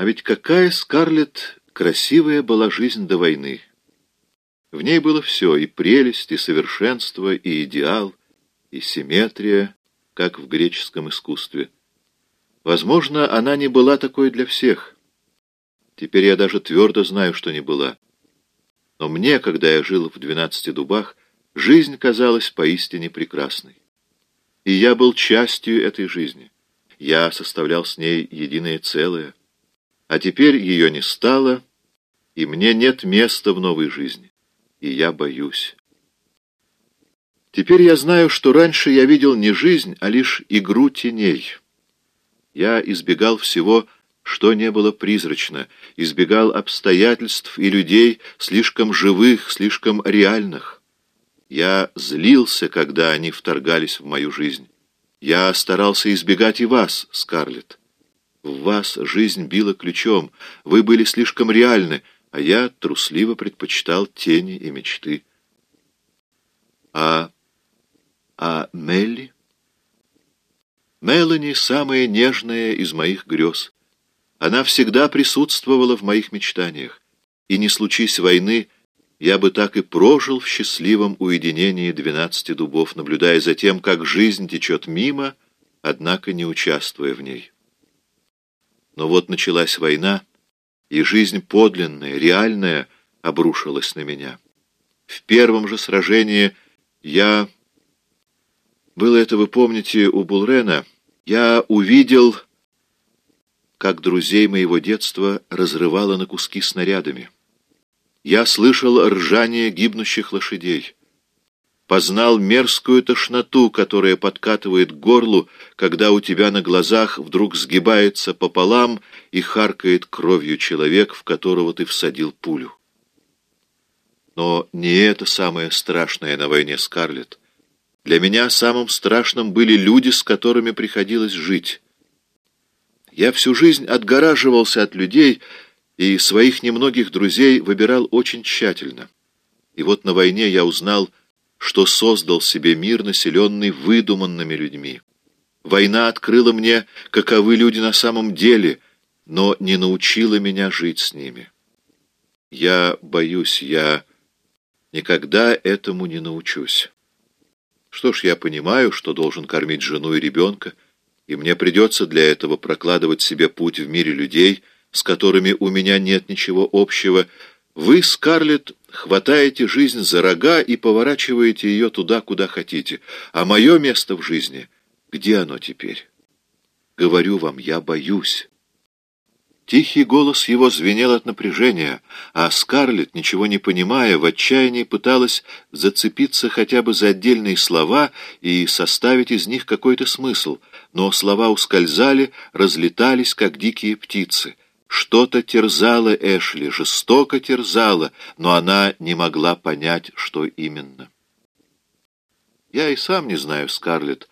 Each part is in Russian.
А ведь какая, Скарлетт, красивая была жизнь до войны. В ней было все, и прелесть, и совершенство, и идеал, и симметрия, как в греческом искусстве. Возможно, она не была такой для всех. Теперь я даже твердо знаю, что не была. Но мне, когда я жил в двенадцати дубах, жизнь казалась поистине прекрасной. И я был частью этой жизни. Я составлял с ней единое целое. А теперь ее не стало, и мне нет места в новой жизни. И я боюсь. Теперь я знаю, что раньше я видел не жизнь, а лишь игру теней. Я избегал всего, что не было призрачно, избегал обстоятельств и людей слишком живых, слишком реальных. Я злился, когда они вторгались в мою жизнь. Я старался избегать и вас, Скарлетт. В вас жизнь била ключом, вы были слишком реальны, а я трусливо предпочитал тени и мечты. А а Мелли? Мелани — самая нежная из моих грез. Она всегда присутствовала в моих мечтаниях. И не случись войны, я бы так и прожил в счастливом уединении двенадцати дубов, наблюдая за тем, как жизнь течет мимо, однако не участвуя в ней. Но вот началась война, и жизнь подлинная, реальная обрушилась на меня. В первом же сражении я было это, вы помните, у Булрена. Я увидел, как друзей моего детства разрывало на куски снарядами. Я слышал ржание гибнущих лошадей. Познал мерзкую тошноту, которая подкатывает к горлу, когда у тебя на глазах вдруг сгибается пополам и харкает кровью человек, в которого ты всадил пулю. Но не это самое страшное на войне, Скарлетт. Для меня самым страшным были люди, с которыми приходилось жить. Я всю жизнь отгораживался от людей и своих немногих друзей выбирал очень тщательно. И вот на войне я узнал, что создал себе мир, населенный выдуманными людьми. Война открыла мне, каковы люди на самом деле, но не научила меня жить с ними. Я боюсь, я никогда этому не научусь. Что ж, я понимаю, что должен кормить жену и ребенка, и мне придется для этого прокладывать себе путь в мире людей, с которыми у меня нет ничего общего. Вы, Скарлетт, хватаете жизнь за рога и поворачиваете ее туда, куда хотите. А мое место в жизни, где оно теперь? Говорю вам, я боюсь». Тихий голос его звенел от напряжения, а Скарлетт, ничего не понимая, в отчаянии пыталась зацепиться хотя бы за отдельные слова и составить из них какой-то смысл, но слова ускользали, разлетались, как дикие птицы. Что-то терзало Эшли, жестоко терзало, но она не могла понять, что именно. Я и сам не знаю, Скарлетт,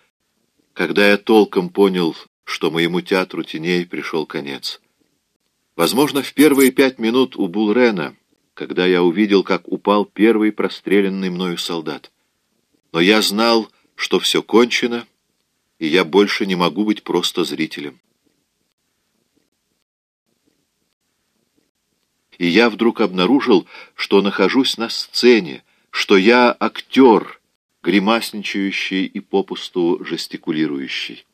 когда я толком понял, что моему театру теней пришел конец. Возможно, в первые пять минут у Булрена, когда я увидел, как упал первый простреленный мною солдат. Но я знал, что все кончено, и я больше не могу быть просто зрителем. И я вдруг обнаружил, что нахожусь на сцене, что я актер, гримасничающий и попусту жестикулирующий.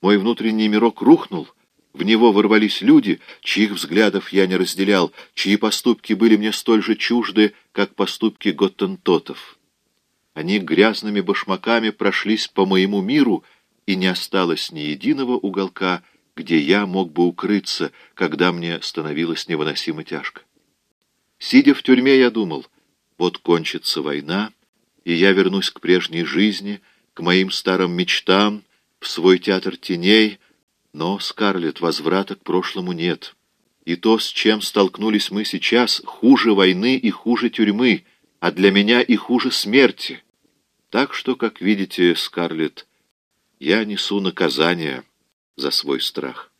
Мой внутренний мирок рухнул — в него ворвались люди, чьих взглядов я не разделял, чьи поступки были мне столь же чужды, как поступки готтентотов. Они грязными башмаками прошлись по моему миру, и не осталось ни единого уголка, где я мог бы укрыться, когда мне становилось невыносимо тяжко. Сидя в тюрьме, я думал, вот кончится война, и я вернусь к прежней жизни, к моим старым мечтам, в свой театр теней, но, Скарлетт, возврата к прошлому нет. И то, с чем столкнулись мы сейчас, хуже войны и хуже тюрьмы, а для меня и хуже смерти. Так что, как видите, Скарлетт, я несу наказание за свой страх.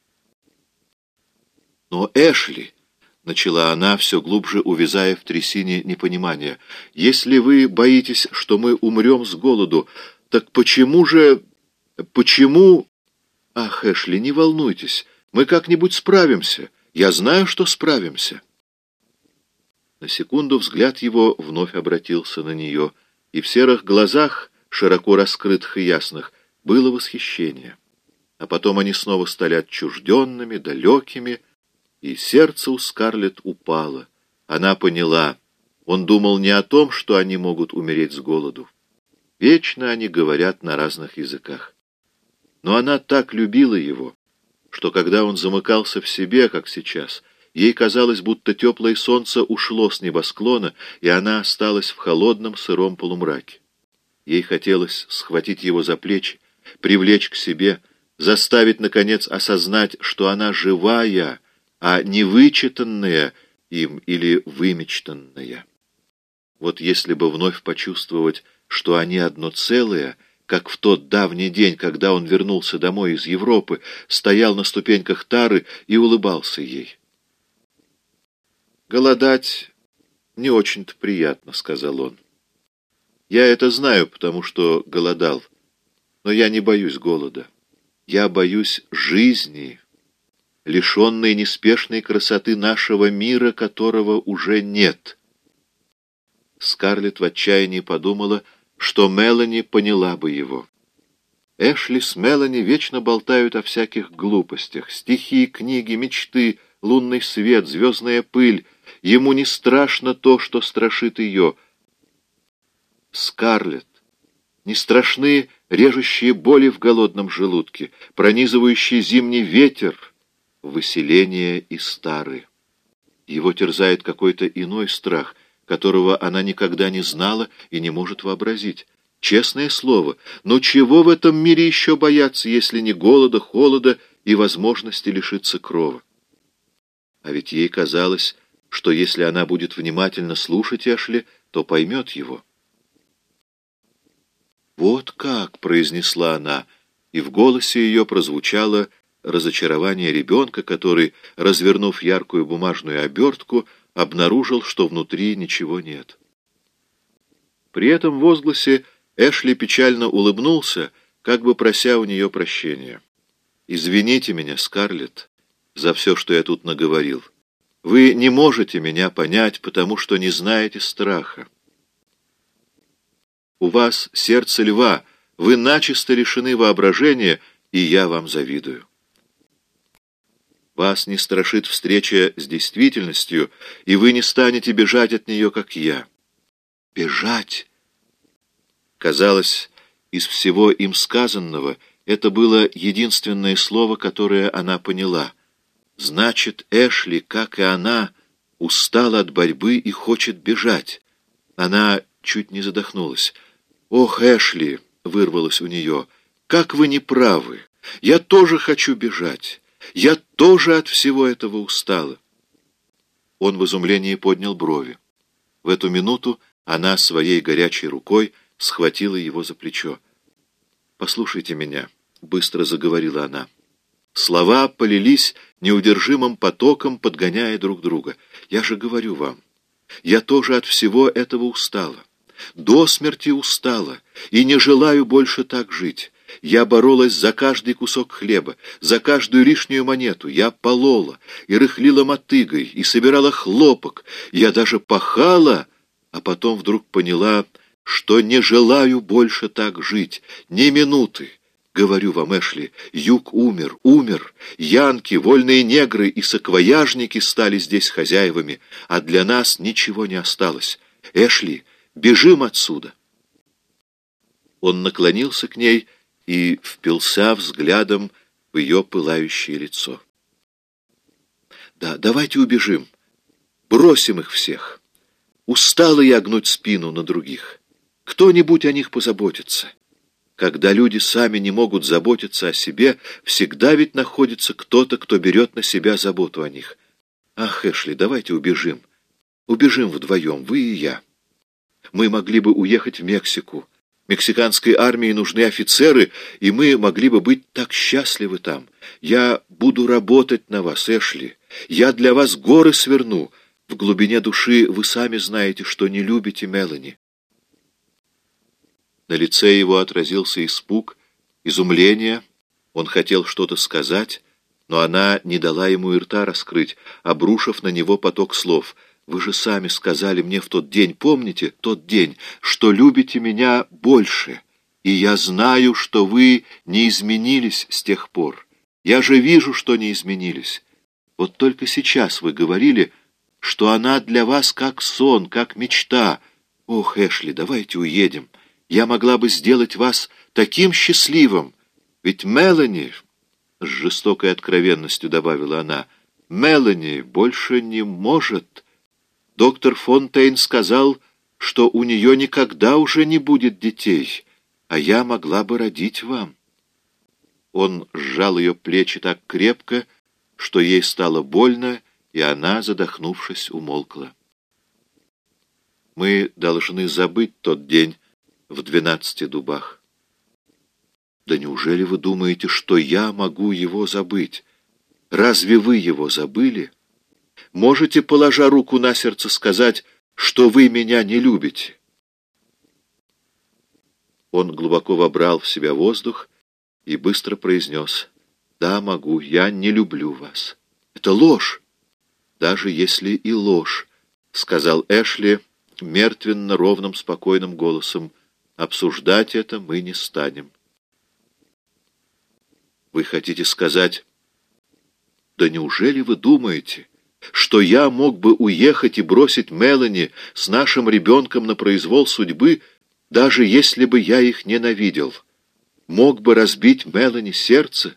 Но Эшли, — начала она, все глубже увязая в трясине непонимания, — если вы боитесь, что мы умрем с голоду, так почему же... почему... «Ах, Эшли, не волнуйтесь, мы как-нибудь справимся. Я знаю, что справимся». На секунду взгляд его вновь обратился на нее, и в серых глазах, широко раскрытых и ясных, было восхищение. А потом они снова стали отчужденными, далекими, и сердце у Скарлетт упало. Она поняла, он думал не о том, что они могут умереть с голоду. Вечно они говорят на разных языках. Но она так любила его, что когда он замыкался в себе, как сейчас, ей казалось, будто теплое солнце ушло с небосклона, и она осталась в холодном сыром полумраке. Ей хотелось схватить его за плечи, привлечь к себе, заставить, наконец, осознать, что она живая, а не вычитанная им или вымечтанная. Вот если бы вновь почувствовать, что они одно целое, как в тот давний день, когда он вернулся домой из Европы, стоял на ступеньках Тары и улыбался ей. «Голодать не очень-то приятно», — сказал он. «Я это знаю, потому что голодал, но я не боюсь голода. Я боюсь жизни» лишенной неспешной красоты нашего мира, которого уже нет. Скарлетт в отчаянии подумала, что Мелани поняла бы его. Эшли с Мелани вечно болтают о всяких глупостях. Стихи, книги, мечты, лунный свет, звездная пыль. Ему не страшно то, что страшит ее. Скарлетт, не страшны режущие боли в голодном желудке, пронизывающий зимний ветер — выселение из Тары. Его терзает какой-то иной страх, которого она никогда не знала и не может вообразить. Честное слово, но чего в этом мире еще бояться, если не голода, холода и возможности лишиться крова? А ведь ей казалось, что если она будет внимательно слушать Эшли, то поймет его. «Вот как!» — произнесла она, и в голосе ее прозвучало разочарование ребенка, который, развернув яркую бумажную обертку, обнаружил, что внутри ничего нет. При этом возгласе Эшли печально улыбнулся, как бы прося у нее прощения. «Извините меня, Скарлетт, за все, что я тут наговорил. Вы не можете меня понять, потому что не знаете страха. У вас сердце льва, вы начисто лишены воображения, и я вам завидую». Вас не страшит встреча с действительностью, и вы не станете бежать от нее, как я. Бежать! Казалось, из всего им сказанного это было единственное слово, которое она поняла. Значит, Эшли, как и она, устала от борьбы и хочет бежать. Она чуть не задохнулась. «Ох, Эшли!» — вырвалось у нее. «Как вы не правы! Я тоже хочу бежать!» Я тоже от всего этого устала. Он в изумлении поднял брови. В эту минуту она своей горячей рукой схватила его за плечо. «Послушайте меня», — быстро заговорила она. Слова полились неудержимым потоком, подгоняя друг друга. «Я же говорю вам, я тоже от всего этого устала, до смерти устала, и не желаю больше так жить. Я боролась за каждый кусок хлеба, за каждую лишнюю монету. Я полола и рыхлила мотыгой, и собирала хлопок. Я даже пахала, а потом вдруг поняла, что не желаю больше так жить, ни минуты. Говорю вам, Эшли, юг умер, умер. Янки, вольные негры и саквояжники стали здесь хозяевами, а для нас ничего не осталось. Эшли, бежим отсюда. Он наклонился к ней и впился взглядом в ее пылающее лицо. «Да, давайте убежим. Бросим их всех. Устала я гнуть спину на других. Кто-нибудь о них позаботится. Когда люди сами не могут заботиться о себе, всегда ведь находится кто-то, кто берет на себя заботу о них. Ах, Эшли, давайте убежим. Убежим вдвоем, вы и я. Мы могли бы уехать в Мексику, Мексиканской армии нужны офицеры, и мы могли бы быть так счастливы там. Я буду работать на вас, Эшли. Я для вас горы сверну. В глубине души вы сами знаете, что не любите Мелани. На лице его отразился испуг, изумление. Он хотел что-то сказать, но она не дала ему и рта раскрыть, обрушив на него поток слов. «Вы же сами сказали мне в тот день, помните, тот день, что любите меня больше, и я знаю, что вы не изменились с тех пор. Я же вижу, что не изменились. Вот только сейчас вы говорили, что она для вас как сон, как мечта. Ох, Эшли, давайте уедем. Я могла бы сделать вас таким счастливым. Ведь Мелани, — с жестокой откровенностью добавила она, — Мелани больше не может. Доктор Фонтейн сказал, что у нее никогда уже не будет детей, а я могла бы родить вам. Он сжал ее плечи так крепко, что ей стало больно, и она, задохнувшись, умолкла. Мы должны забыть тот день в двенадцати дубах. Да неужели вы думаете, что я могу его забыть? Разве вы его забыли? Можете, положа руку на сердце, сказать, что вы меня не любите? Он глубоко вобрал в себя воздух и быстро произнес, «Да, могу, я не люблю вас». «Это ложь!» «Даже если и ложь», — сказал Эшли мертвенно ровным спокойным голосом, «обсуждать это мы не станем». Вы хотите сказать... Да неужели вы думаете, что я мог бы уехать и бросить Мелани с нашим ребенком на произвол судьбы, даже если бы я их ненавидел? Мог бы разбить Мелани сердце,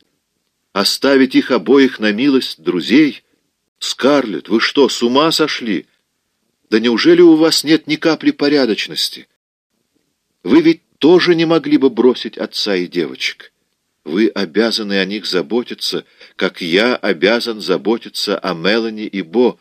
оставить их обоих на милость друзей? Скарлетт, вы что, с ума сошли? Да неужели у вас нет ни капли порядочности? Вы ведь тоже не могли бы бросить отца и девочек. Вы обязаны о них заботиться, как я обязан заботиться о Мелани и Бо,